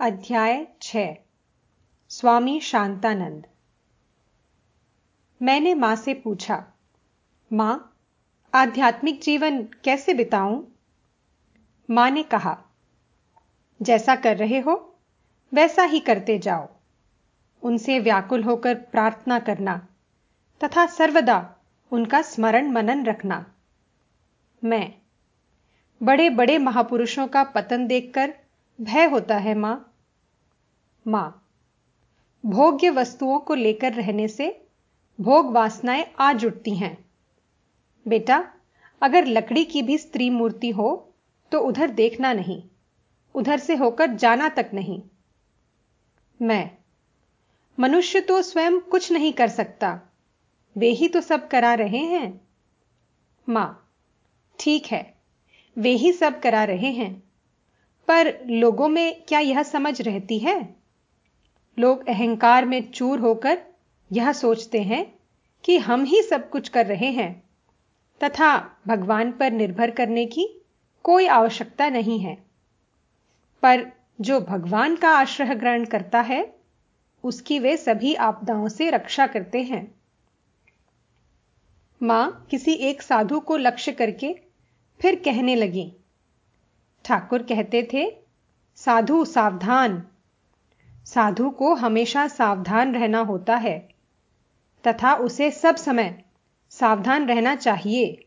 अध्याय छ। स्वामी शांतानंद। मैंने माँ से पूछा, माँ, आध्यात्मिक जीवन कैसे बिताऊं? माँ ने कहा, जैसा कर रहे हो, वैसा ही करते जाओ। उनसे व्याकुल होकर प्रार्थना करना तथा सर्वदा उनका स्मरण मनन रखना। मैं बड़े बड़े महापुरुषों का पतन देखकर भय होता है, माँ। माँ भोग्य वस्तुओं को लेकर रहने से भोग वासनाएँ आ जुटती हैं। बेटा, अगर लकड़ी की भी स्त्री मूर्ति हो तो उधर देखना नहीं, उधर से होकर जाना तक नहीं। मैं, मनुष्य तो स्वयं कुछ नहीं कर सकता, वे ही तो सब करा रहे हैं। माँ, ठीक है, वे ही सब करा रहे हैं, पर लोगों में क्या यह समझ रहती है? लोग अहंकार में चूर होकर यह सोचते हैं कि हम ही सब कुछ कर रहे हैं, तथा भगवान पर निर्भर करने की कोई आवश्यकता नहीं है। पर जो भगवान का आश्रय ग्रहण करता है, उसकी वे सभी आपदाओं से रक्षा करते हैं। माँ किसी एक साधु को लक्ष्य करके फिर कहने लगी। ठाकुर कहते थे, साधु सावधान साधु को हमेशा सावधान रहना होता है, तथा उसे सब समय सावधान रहना चाहिए।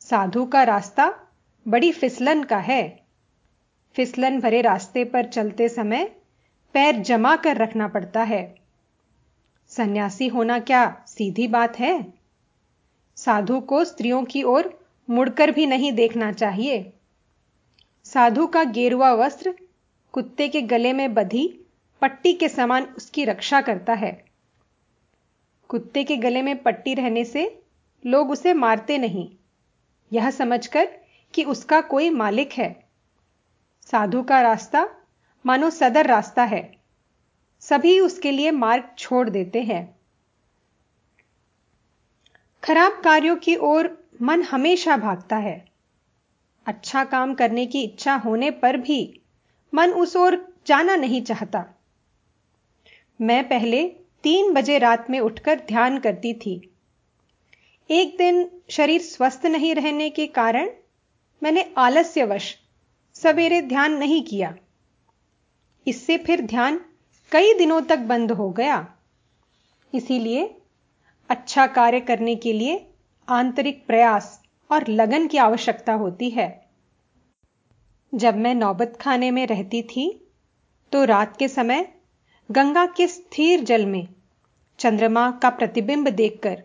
साधु का रास्ता बड़ी फिसलन का है। फिसलन भरे रास्ते पर चलते समय पैर जमा कर रखना पड़ता है। सन्यासी होना क्या सीधी बात है? साधु को स्त्रियों की ओर मुड़कर भी नहीं देखना चाहिए। साधु का गेरुआ वस्त्र कुत्ते के गले में बधी पट्टी के समान उसकी रक्षा करता है। कुत्ते के गले में पट्टी रहने से लोग उसे मारते नहीं। यह समझकर कि उसका कोई मालिक है। साधु का रास्ता मानो सदर रास्ता है। सभी उसके लिए मार्ग छोड़ देते हैं। खराब कार्यों की ओर मन हमेशा भागता है। अच्छा काम करने की इच्छा होने पर भी मन उस ओर जाना नहीं चाहता। मैं पहले तीन बजे रात में उठकर ध्यान करती थी। एक दिन शरीर स्वस्थ नहीं रहने के कारण मैंने आलस्यवश सवेरे ध्यान नहीं किया। इससे फिर ध्यान कई दिनों तक बंद हो गया। इसीलिए अच्छा कार्य करने के लिए आंतरिक प्रयास और लगन की आवश्यकता होती है। जब मैं नौबत खाने में रहती थी तो रात के समय गंगा के स्थिर जल में चंद्रमा का प्रतिबिंब देखकर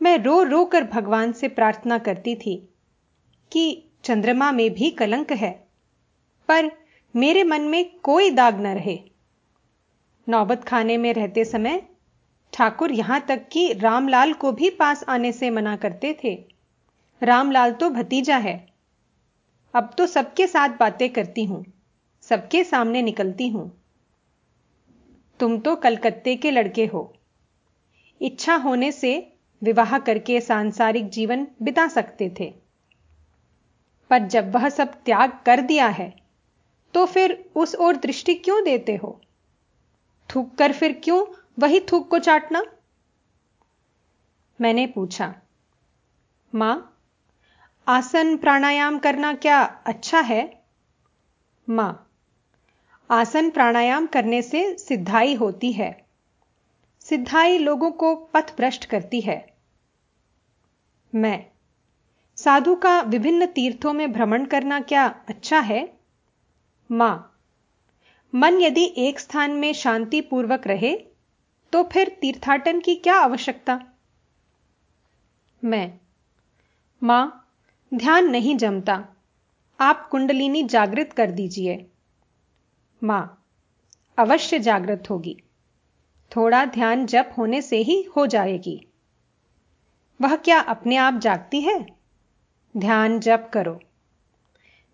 मैं रो रो कर भगवान से प्रार्थना करती थी कि चंद्रमा में भी कलंक है, पर मेरे मन में कोई दाग न रहे। नौबत खाने में रहते समय ठाकुर यहाँ तक कि रामलाल को भी पास आने से मना करते थे। रामलाल तो भतीजा है अब तो सबके साथ बातें करती हूँ, सबके सामने निकलती हूँ। तुम तो कलकत्ते के लड़के हो। इच्छा होने से विवाह करके सांसारिक जीवन बिता सकते थे। पर जब वह सब त्याग कर दिया है तो फिर उस ओर दृष्टि क्यों देते हो? थूक कर फिर क्यों वही थूक को चाटना? मैंने पूछा, माँ आसन प्राणायाम करना क्या अच्छा है? माँ, आसन प्राणायाम करने से सिद्धाई होती है। सिद्धाई लोगों को पथ भ्रष्ट करती है। मैं, साधु का विभिन्न तीर्थों में भ्रमण करना क्या अच्छा है? माँ, मन यदि एक स्थान में शांतिपूर्वक रहे तो फिर तीर्थाटन की क्या आवश्यकता? मैं, माँ ध्यान नहीं जमता। आप कुंडलिनी जागृत कर दीजिए। माँ, अवश्य जागृत होगी। थोड़ा ध्यान जप होने से ही हो जाएगी। वह क्या अपने आप जागती है? ध्यान जप करो।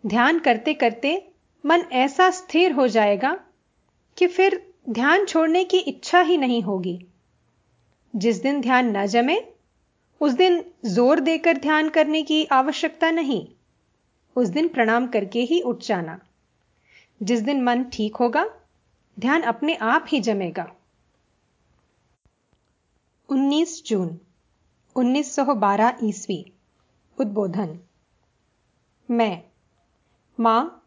ध्यान करते करते मन ऐसा स्थिर हो जाएगा कि फिर ध्यान छोड़ने की इच्छा ही नहीं होगी। जिस दिन ध्यान न जमे उस दिन ज़ोर देकर ध्यान करने की आवश्यकता नहीं। उस दिन प्रणाम करके ही उठ जाना। जिस दिन मन ठीक होगा, ध्यान अपने आप ही जमेगा। 19 जून 1912 ईस्वी, उद्बोधन। मैं, माँ,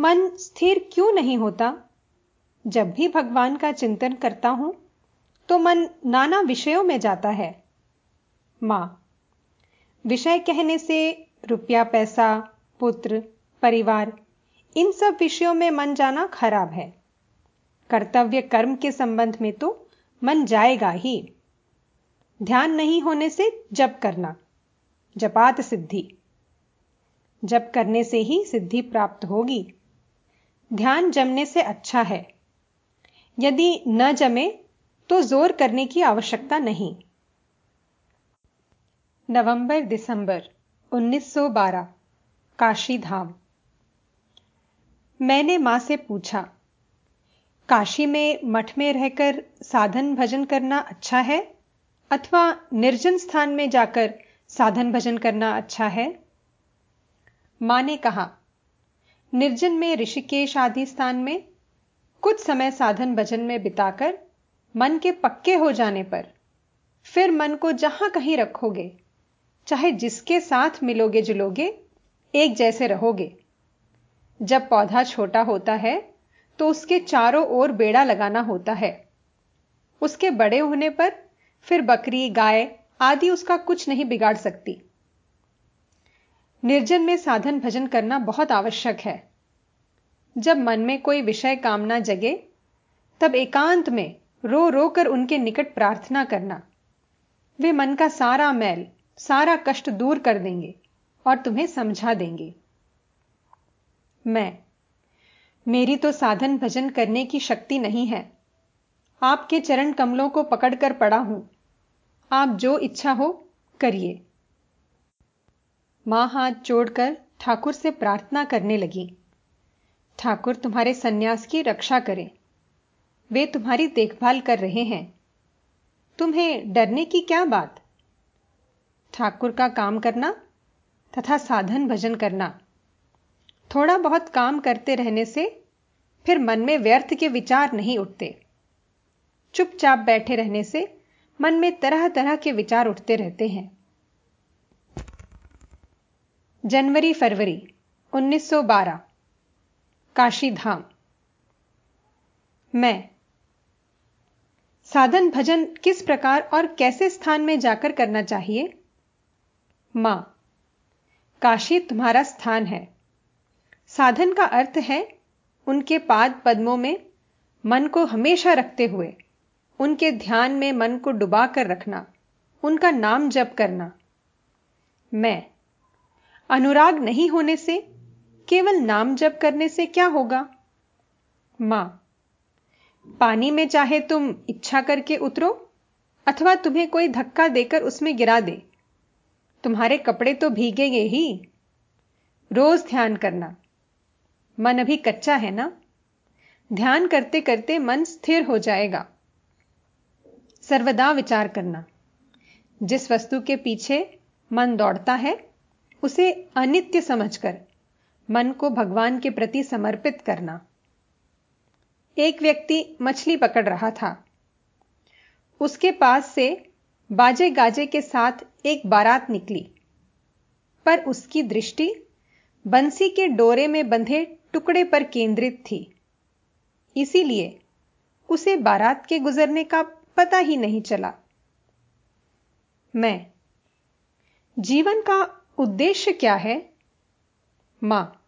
मन स्थिर क्यों नहीं होता? जब भी भगवान का चिंतन करता हूँ तो मन नाना विषयों में जाता है। माँ। विषय कहने से रुपया, पैसा, पुत्र, परिवार, इन सब विषयों में मन जाना खराब है। कर्तव्य कर्म के संबंध में तो मन जाएगा ही। ध्यान नहीं होने से जप करना, जपात सिद्धि। जप करने से ही सिद्धि प्राप्त होगी। ध्यान जमने से अच्छा है। यदि न जमे तो ज़ोर करने की आवश्यकता नहीं। नवंबर दिसंबर 1912 काशी धाम मैंने माँ से पूछा, काशी में मठ में रहकर साधन भजन करना अच्छा है? अथवा निर्जन स्थान में जाकर साधन भजन करना अच्छा है? माँ ने कहा, निर्जन में ऋषिकेश आदि स्थान में कुछ समय साधन भजन में बिताकर मन के पक्के हो जाने पर फिर मन को जहाँ कहीं रखोगे चाहे जिसके साथ मिलोगे जुलोगे, एक जैसे रहोगे। जब पौधा छोटा होता है तो उसके चारों ओर बेड़ा लगाना होता है। उसके बड़े होने पर फिर बकरी, गाय आदि उसका कुछ नहीं बिगाड़ सकती। निर्जन में साधन भजन करना बहुत आवश्यक है। जब मन में कोई विषय कामना जगे, तब एकांत में रो रो कर उनके निकट प्रार्थना करना। वे मन का सारा मैल सारा कष्ट दूर कर देंगे और तुम्हें समझा देंगे। मैं। मेरी तो साधन भजन करने की शक्ति नहीं है। आपके चरण कमलों को पकड़कर पड़ा हूँ। आप जो इच्छा हो, करिए। माँ हाथ जोड़कर ठाकुर से प्रार्थना करने लगी। ठाकुर तुम्हारे सन्यास की रक्षा करें। वे तुम्हारी देखभाल कर रहे हैं। तुम्हें डरने की क्या बात? ठाकुर का काम करना तथा साधन भजन करना। थोड़ा बहुत काम करते रहने से फिर मन में व्यर्थ के विचार नहीं उठते। चुपचाप बैठे रहने से मन में तरह तरह के विचार उठते रहते हैं। जनवरी फरवरी 1912 काशी धाम मैं। साधन भजन किस प्रकार और कैसे स्थान में जाकर करना चाहिए? माँ, काशी तुम्हारा स्थान है। साधन का अर्थ है, उनके पाद पद्मों में मन को हमेशा रखते हुए, उनके ध्यान में मन को डुबा कर रखना, उनका नाम जप करना। मैं, अनुराग नहीं होने से, केवल नाम जप करने से क्या होगा? माँ, पानी में चाहे तुम इच्छा करके उतरो, अथवा तुम्हें कोई धक्का देकर उसमें गिरा दे। तुम्हारे कपड़े तो भीगेंगे ही। रोज ध्यान करना। मन अभी कच्चा है ना? ध्यान करते करते मन स्थिर हो जाएगा। सर्वदा विचार करना। जिस वस्तु के पीछे मन दौड़ता है, उसे अनित्य समझकर मन को भगवान के प्रति समर्पित करना। एक व्यक्ति मछली पकड़ रहा था। उसके पास से बाजे गाजे के साथ एक बारात निकली। पर उसकी दृष्टि बंसी के डोरे में बंधे टुकड़े पर केंद्रित थी। इसीलिए उसे बारात के गुजरने का पता ही नहीं चला। मैं, जीवन का उद्देश्य क्या है? माँ,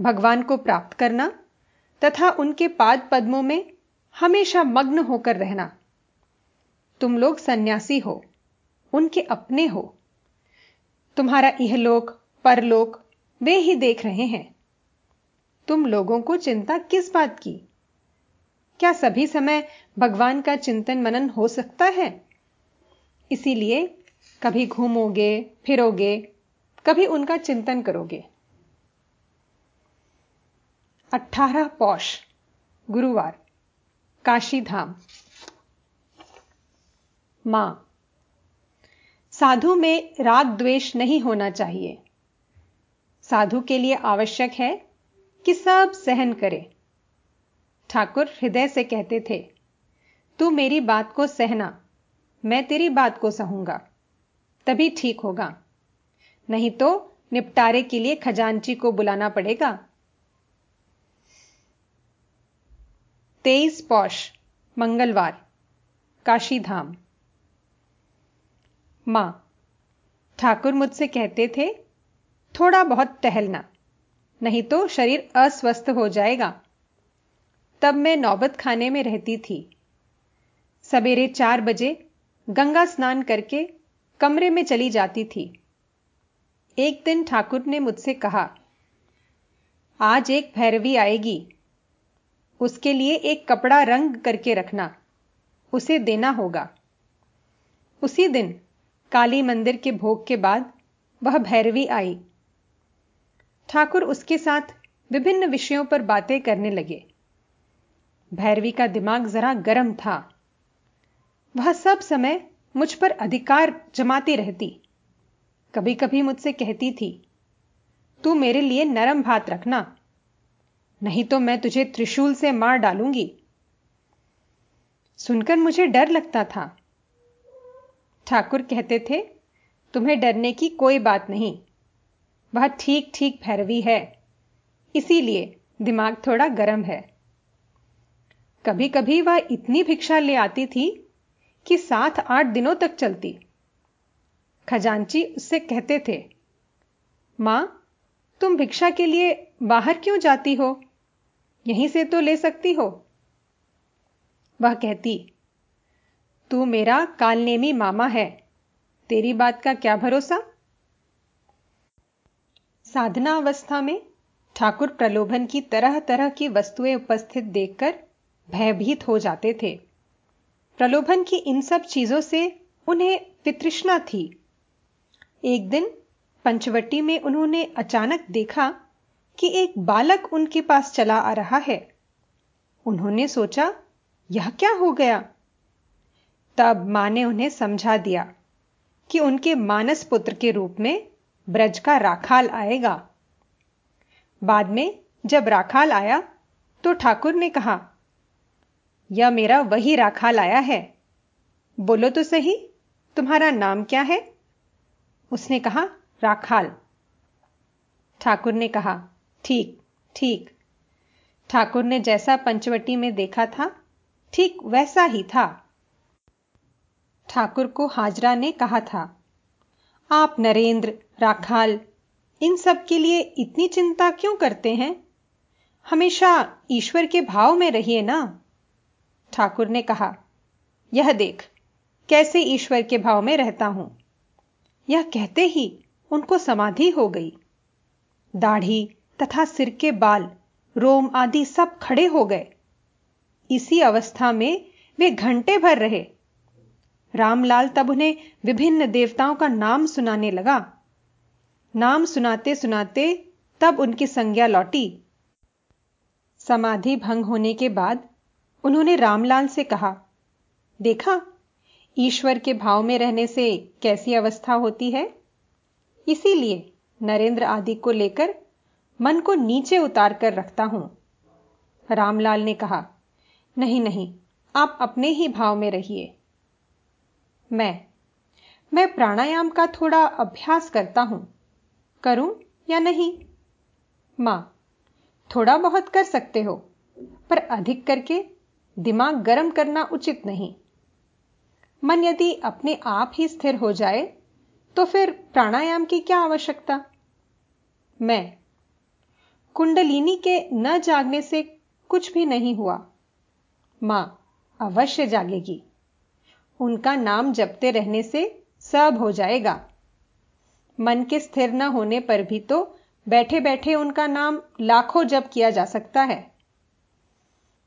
भगवान को प्राप्त करना तथा उनके पाद पद्मों में हमेशा मग्न होकर रहना। तुम लोग सन्यासी हो, उनके अपने हो। तुम्हारा इहलोक, परलोक, वे ही देख रहे हैं। तुम लोगों को चिंता किस बात की? क्या सभी समय भगवान का चिंतन मनन हो सकता है? इसीलिए कभी घूमोगे, फिरोगे, कभी उनका चिंतन करोगे। 18 पौष, गुरुवार काशी धाम माँ। साधु में राग द्वेष नहीं होना चाहिए। साधु के लिए आवश्यक है कि सब सहन करे। ठाकुर हृदय से कहते थे, तू मेरी बात को सहना, मैं तेरी बात को सहूँगा, तभी ठीक होगा। नहीं तो निपटारे के लिए खजांची को बुलाना पड़ेगा। तेईस पौष, मंगलवार काशी धाम माँ, ठाकुर मुझसे कहते थे, थोड़ा बहुत टहलना, नहीं तो शरीर अस्वस्थ हो जाएगा। तब मैं नौबत खाने में रहती थी। सवेरे चार बजे गंगा स्नान करके कमरे में चली जाती थी। एक दिन ठाकुर ने मुझसे कहा, आज एक भैरवी आएगी, उसके लिए एक कपड़ा रंग करके रखना, उसे देना होगा। उसी दिन काली मंदिर के भोग के बाद वह भैरवी आई। ठाकुर उसके साथ विभिन्न विषयों पर बातें करने लगे। भैरवी का दिमाग जरा गर्म था। वह सब समय मुझ पर अधिकार जमाती रहती। कभी कभी मुझसे कहती थी, तू मेरे लिए नरम भात रखना, नहीं तो मैं तुझे त्रिशूल से मार डालूँगी। सुनकर मुझे डर लगता था। ठाकुर कहते थे, तुम्हें डरने की कोई बात नहीं। वह ठीक ठीक भैरवी है। इसीलिए दिमाग थोड़ा गर्म है। कभी कभी वह इतनी भिक्षा ले आती थी कि सात, आठ दिनों तक चलती। खजांची उससे कहते थे, माँ, तुम भिक्षा के लिए बाहर क्यों जाती हो? यहीं से तो ले सकती हो? वह कहती तू मेरा कालनेमी मामा है। तेरी बात का क्या भरोसा? साधना अवस्था में ठाकुर प्रलोभन की तरह तरह की वस्तुएँ उपस्थित देखकर भयभीत हो जाते थे। प्रलोभन की इन सब चीज़ों से उन्हें वितृष्णा थी। एक दिन पंचवटी में उन्होंने अचानक देखा कि एक बालक उनके पास चला आ रहा है। उन्होंने सोचा, यह क्या हो गया? तब माँ ने उन्हें समझा दिया कि उनके मानस पुत्र के रूप में ब्रज का राखाल आएगा। बाद में जब राखाल आया तो ठाकुर ने कहा यह मेरा वही राखाल आया है। बोलो तो सही, तुम्हारा नाम क्या है? उसने कहा, राखाल। ठाकुर ने कहा, ठीक ठीक। ठाकुर ने जैसा पंचवटी में देखा था, ठीक वैसा ही था। ठाकुर को हाजरा ने कहा था, आप नरेंद्र, राखाल, इन सब के लिए इतनी चिंता क्यों करते हैं? हमेशा ईश्वर के भाव में रहिए ना? ठाकुर ने कहा, यह देख, कैसे ईश्वर के भाव में रहता हूँ। यह कहते ही उनको समाधि हो गई। दाढ़ी तथा सिर के बाल, रोम आदि सब खड़े हो गए। इसी अवस्था में वे घंटे भर रहे। रामलाल तब उन्हें विभिन्न देवताओं का नाम सुनाने लगा। नाम सुनाते सुनाते तब उनकी संज्ञा लौटी। समाधि भंग होने के बाद उन्होंने रामलाल से कहा, देखा, ईश्वर के भाव में रहने से कैसी अवस्था होती है? इसीलिए नरेंद्र आदि को लेकर मन को नीचे उतार कर रखता हूँ। रामलाल ने कहा, नहीं नहीं, आप अपने ही भाव में रहिए। मैं। मैं प्राणायाम का थोड़ा अभ्यास करता हूँ। करूँ या नहीं? माँ, थोड़ा बहुत कर सकते हो, पर अधिक करके दिमाग गर्म करना उचित नहीं। मन यदि अपने आप ही स्थिर हो जाए तो फिर प्राणायाम की क्या आवश्यकता? मैं। कुंडलिनी के न जागने से कुछ भी नहीं हुआ। माँ, अवश्य जागेगी। उनका नाम जपते रहने से सब हो जाएगा। मन के स्थिर न होने पर भी तो बैठे बैठे उनका नाम लाखों जप किया जा सकता है।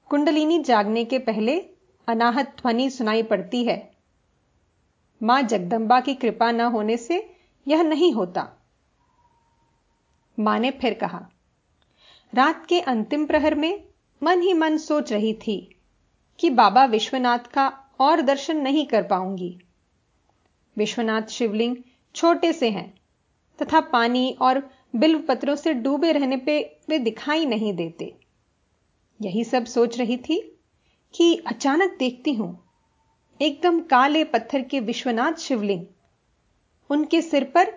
कुंडलिनी जागने के पहले अनाहत ध्वनि सुनाई पड़ती है। माँ जगदंबा की कृपा न होने से यह नहीं होता। माँ ने फिर कहा, रात के अंतिम प्रहर में मन ही मन सोच रही थी कि बाबा विश्वनाथ का और दर्शन नहीं कर पाऊँगी। विश्वनाथ शिवलिंग छोटे से हैं, तथा पानी और बिल्व पत्रों से डूबे रहने पे वे दिखाई नहीं देते। यही सब सोच रही थी कि अचानक देखती हूँ, एकदम काले पत्थर के विश्वनाथ शिवलिंग, उनके सिर पर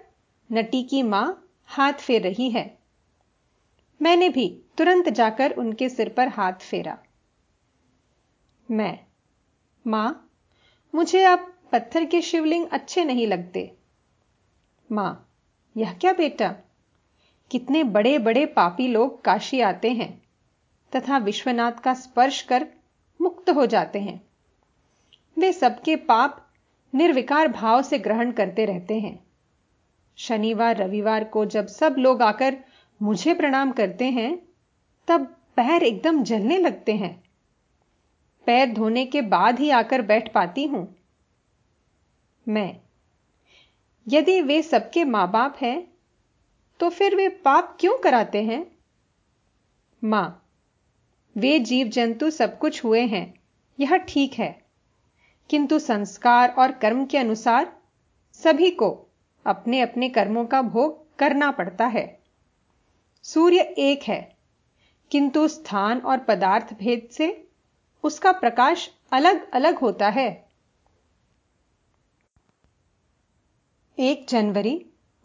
नटी की माँ हाथ फेर रही है। मैंने भी तुरंत जाकर उनके सिर पर हाथ फेरा। मैं माँ, मुझे अब पत्थर के शिवलिंग अच्छे नहीं लगते। माँ, यह क्या बेटा? कितने बड़े बड़े पापी लोग काशी आते हैं तथा विश्वनाथ का स्पर्श कर मुक्त हो जाते हैं। वे सबके पाप निर्विकार भाव से ग्रहण करते रहते हैं। शनिवार, रविवार को जब सब लोग आकर मुझे प्रणाम करते हैं, तब पैर एकदम जलने लगते हैं। पैर धोने के बाद ही आकर बैठ पाती हूँ। मैं, यदि वे सबके माँ बाप हैं तो फिर वे पाप क्यों कराते हैं? माँ, वे जीव जंतु सब कुछ हुए हैं, यह ठीक है। किंतु संस्कार और कर्म के अनुसार सभी को अपने अपने कर्मों का भोग करना पड़ता है। सूर्य एक है, किंतु स्थान और पदार्थ भेद से उसका प्रकाश अलग अलग होता है। एक जनवरी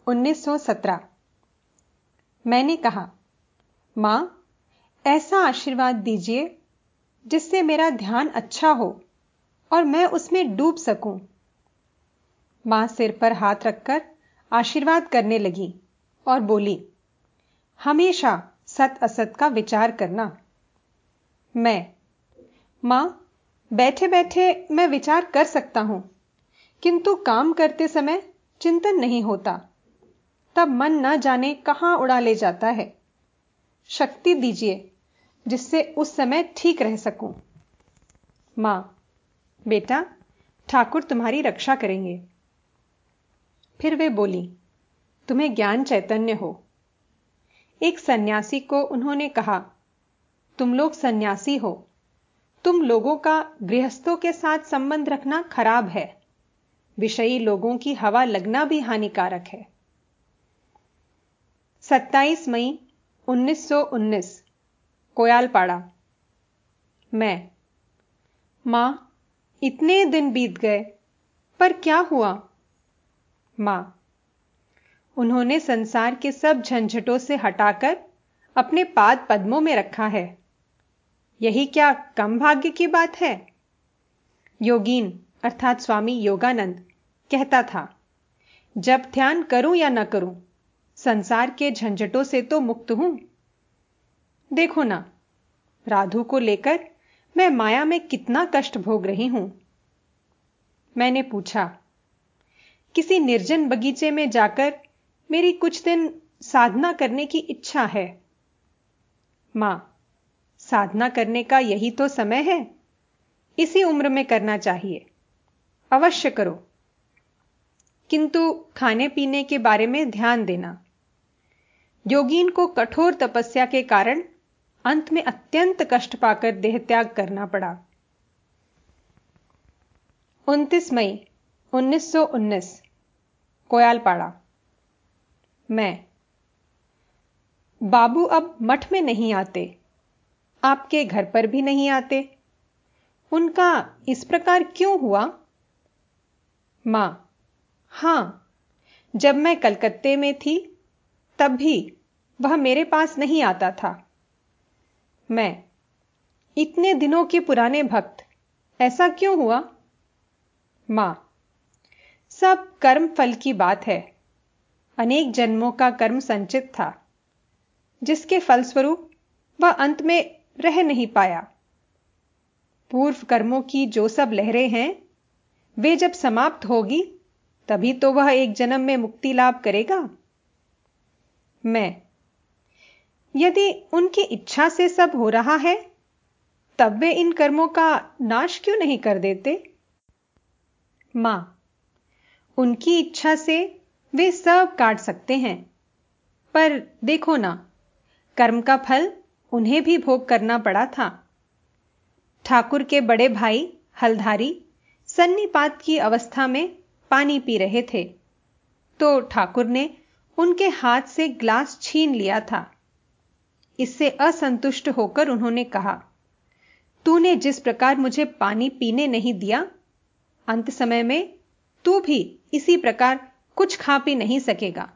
1917 मैंने कहा, माँ, ऐसा आशीर्वाद दीजिए जिससे मेरा ध्यान अच्छा हो और मैं उसमें डूब सकूँ। माँ सिर पर हाथ रखकर आशीर्वाद करने लगी और बोली, हमेशा सत असत का विचार करना। मैं माँ बैठे बैठे मैं विचार कर सकता हूँ, किंतु काम करते समय चिंतन नहीं होता। तब मन न जाने कहाँ उड़ा ले जाता है। शक्ति दीजिए, जिससे उस समय ठीक रह सकूँ। माँ, बेटा, ठाकुर तुम्हारी रक्षा करेंगे। फिर वे बोली, तुम्हें ज्ञान चैतन्य हो। एक सन्यासी को उन्होंने कहा, तुम लोग सन्यासी हो तुम लोगों का गृहस्थों के साथ संबंध रखना खराब है। विषयी लोगों की हवा लगना भी हानिकारक है। 27 मई 1919 कोयालपाड़ा। मैं। माँ, इतने दिन बीत गए, पर क्या हुआ? माँ, उन्होंने संसार के सब झंझटों से हटाकर अपने पाद पद्मों में रखा है। यही क्या कम भाग्य की बात है? योगीन, अर्थात स्वामी योगानंद, कहता था, जब ध्यान करूँ या ना करूँ, संसार के झंझटों से तो मुक्त हूँ। देखो ना, राधु को लेकर मैं माया में कितना कष्ट भोग रही हूँ। मैंने पूछा, किसी निर्जन बगीचे में जाकर मेरी कुछ दिन साधना करने की इच्छा है? माँ साधना करने का यही तो समय है। इसी उम्र में करना चाहिए। अवश्य करो। किंतु खाने पीने के बारे में ध्यान देना। योगीन को कठोर तपस्या के कारण अंत में अत्यंत कष्ट पाकर देहत्याग करना पड़ा। 29 मई 1919 कोयालपाड़ा। मैं। बाबू अब मठ में नहीं आते। आपके घर पर भी नहीं आते। उनका इस प्रकार क्यों हुआ? माँ, हाँ, जब मैं कलकत्ते में थी तब भी वह मेरे पास नहीं आता था। मैं, इतने दिनों के पुराने भक्त, ऐसा क्यों हुआ? माँ, सब कर्म फल की बात है। अनेक जन्मों का कर्म संचित था, जिसके फलस्वरूप वह अंत में रह नहीं पाया। पूर्व कर्मों की जो सब लहरें हैं, वे जब समाप्त होगी, तभी तो वह एक जन्म में मुक्ति लाभ करेगा। मैं, यदि उनकी इच्छा से सब हो रहा है, तब वे इन कर्मों का नाश क्यों नहीं कर देते? माँ, उनकी इच्छा से वे सब काट सकते हैं, पर देखो ना, कर्म का फल उन्हें भी भोग करना पड़ा था। ठाकुर के बड़े भाई हलधारी सन्नीपात की अवस्था में पानी पी रहे थे। तो ठाकुर ने उनके हाथ से ग्लास छीन लिया था। इससे असंतुष्ट होकर उन्होंने कहा, तूने जिस प्रकार मुझे पानी पीने नहीं दिया, अंत समय में तू भी इसी प्रकार कुछ खा पी नहीं सकेगा।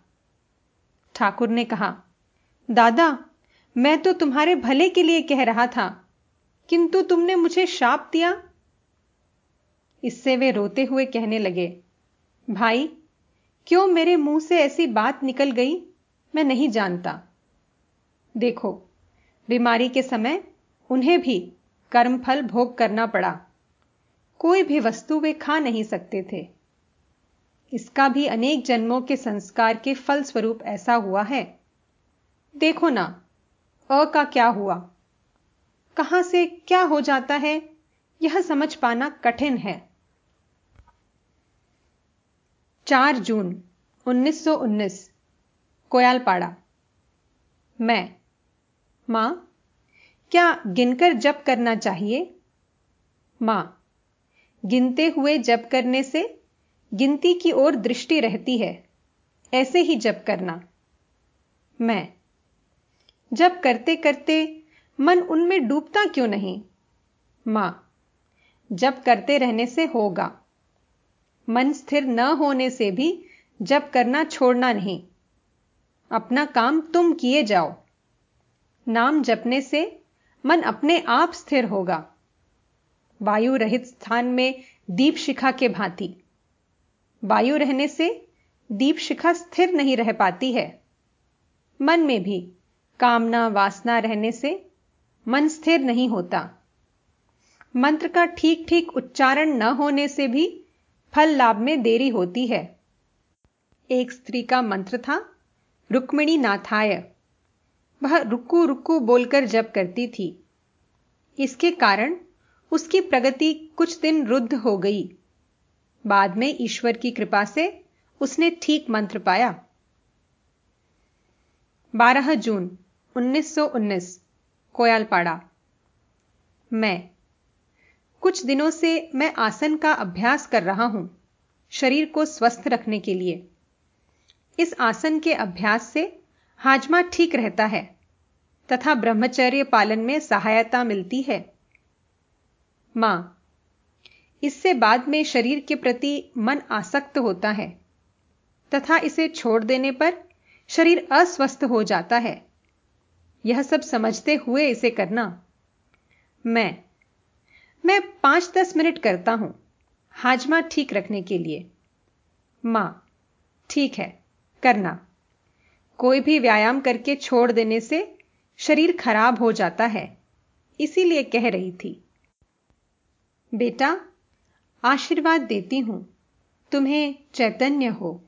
ठाकुर ने कहा, दादा मैं तो तुम्हारे भले के लिए कह रहा था, किंतु तुमने मुझे शाप दिया। इससे वे रोते हुए कहने लगे, भाई, क्यों मेरे मुँह से ऐसी बात निकल गई? मैं नहीं जानता। देखो, बीमारी के समय उन्हें भी कर्मफल भोग करना पड़ा। कोई भी वस्तु वे खा नहीं सकते थे। इसका भी अनेक जन्मों के संस्कार के फल स्वरूप ऐसा हुआ है। देखो ना अ का क्या हुआ? कहाँ से क्या हो जाता है? यह समझ पाना कठिन है। 4 जून 1919 कोयालपाड़ा। मैं। माँ, क्या गिनकर जप करना चाहिए? माँ, गिनते हुए जप करने से गिनती की ओर दृष्टि रहती है, ऐसे ही जप करना। मैं। जब करते करते मन उनमें डूबता क्यों नहीं? माँ, जब करते रहने से होगा। मन स्थिर न होने से भी जब करना छोड़ना नहीं। अपना काम तुम किए जाओ। नाम जपने से मन अपने आप स्थिर होगा। वायु रहित स्थान में दीप शिखा के भांति। वायु रहने से दीप शिखा स्थिर नहीं रह पाती है। मन में भी कामना, वासना रहने से मन स्थिर नहीं होता। मंत्र का ठीक ठीक उच्चारण न होने से भी फल लाभ में देरी होती है। एक स्त्री का मंत्र था, रुक्मिणी नाथाय। वह रुकू रुकू बोलकर जप करती थी। इसके कारण उसकी प्रगति कुछ दिन रुद्ध हो गई। बाद में ईश्वर की कृपा से उसने ठीक मंत्र पाया। 12 जून 1919 कोयालपाड़ा। मैं। कुछ दिनों से मैं आसन का अभ्यास कर रहा हूँ, शरीर को स्वस्थ रखने के लिए। इस आसन के अभ्यास से हाजमा ठीक रहता है, तथा ब्रह्मचर्य पालन में सहायता मिलती है। माँ। इससे बाद में शरीर के प्रति मन आसक्त होता है, तथा इसे छोड़ देने पर शरीर अस्वस्थ हो जाता है। यह सब समझते हुए इसे करना। मैं मैं पाँच दस मिनट करता हूँ, हाजमा ठीक रखने के लिए। माँ, ठीक है, करना। कोई भी व्यायाम करके छोड़ देने से शरीर खराब हो जाता है, इसीलिए कह रही थी। बेटा, आशीर्वाद देती हूँ, तुम्हें चैतन्य हो।